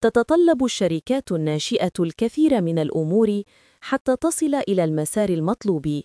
تتطلب الشركات الناشئة الكثير من الأمور حتى تصل إلى المسار المطلوب.